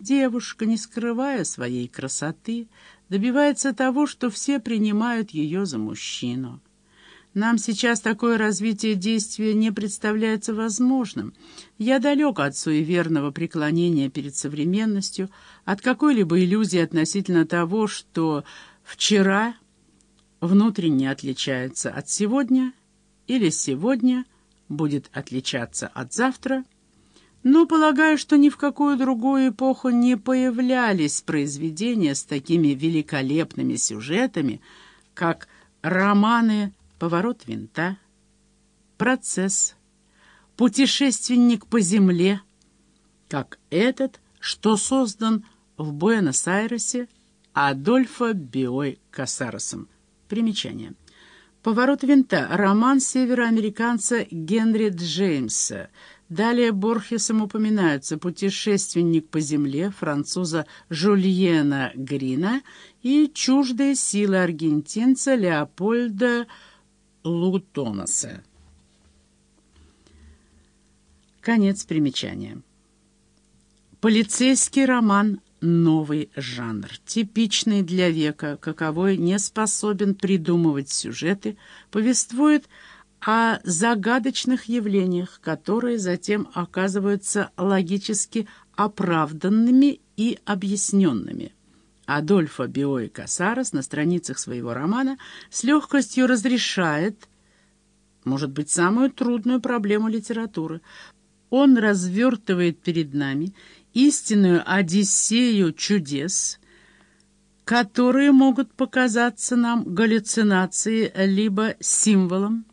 Девушка, не скрывая своей красоты, добивается того, что все принимают ее за мужчину. Нам сейчас такое развитие действия не представляется возможным. Я далек от суеверного преклонения перед современностью, от какой-либо иллюзии относительно того, что вчера внутренне отличается от сегодня или сегодня будет отличаться от завтра, но полагаю, что ни в какую другую эпоху не появлялись произведения с такими великолепными сюжетами, как романы поворот винта, процесс, путешественник по земле, как этот, что создан в Буэнос-Айресе Адольфо Биой Касаросом. Примечание. «Поворот винта» — роман североамериканца Генри Джеймса. Далее Борхесом упоминаются «Путешественник по земле» француза Жульена Грина и «Чуждые силы» аргентинца Леопольда Лутоноса. Конец примечания. Полицейский роман — новый жанр, типичный для века, каковой не способен придумывать сюжеты, повествует о загадочных явлениях, которые затем оказываются логически оправданными и объясненными. Адольфо Биой Касарос на страницах своего романа с легкостью разрешает, может быть, самую трудную проблему литературы. Он развертывает перед нами истинную одиссею чудес, которые могут показаться нам галлюцинацией либо символом,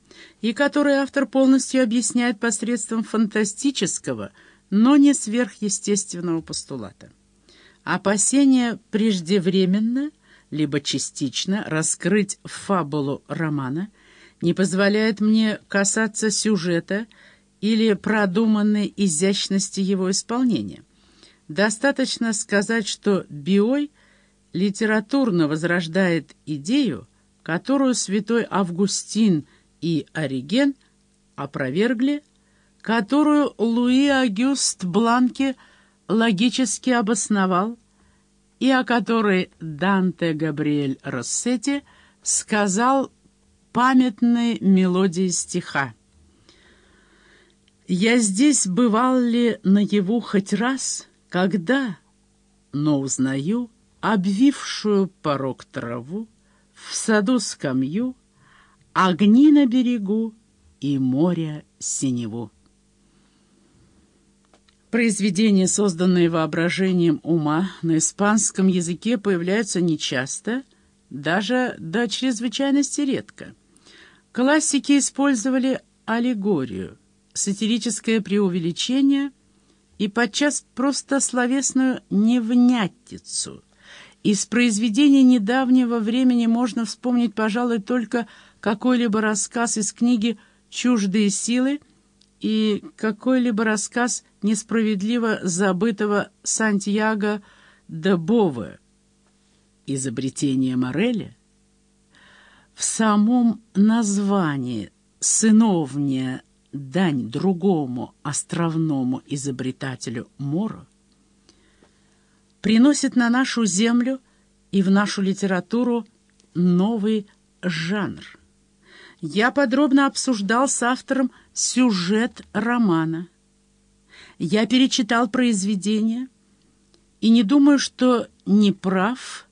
и которые автор полностью объясняет посредством фантастического, но не сверхъестественного постулата. Опасение преждевременно, либо частично раскрыть фабулу романа не позволяет мне касаться сюжета или продуманной изящности его исполнения. Достаточно сказать, что Биой литературно возрождает идею, которую святой Августин и Ориген опровергли, которую Луи Агюст Бланке – логически обосновал и о которой Данте Габриэль Россетти сказал памятной мелодии стиха. «Я здесь бывал ли наяву хоть раз, когда, но узнаю обвившую порог траву, в саду скамью, огни на берегу и море синеву». Произведения, созданные воображением ума, на испанском языке появляются нечасто, даже до чрезвычайности редко. Классики использовали аллегорию, сатирическое преувеличение и подчас просто словесную невнятицу. Из произведений недавнего времени можно вспомнить, пожалуй, только какой-либо рассказ из книги «Чуждые силы» и какой-либо рассказ несправедливо забытого Сантьяго де Бове, изобретение Мореля, в самом названии «сыновняя дань другому островному изобретателю Моро» приносит на нашу землю и в нашу литературу новый жанр. Я подробно обсуждал с автором сюжет романа. Я перечитал произведение и не думаю, что не прав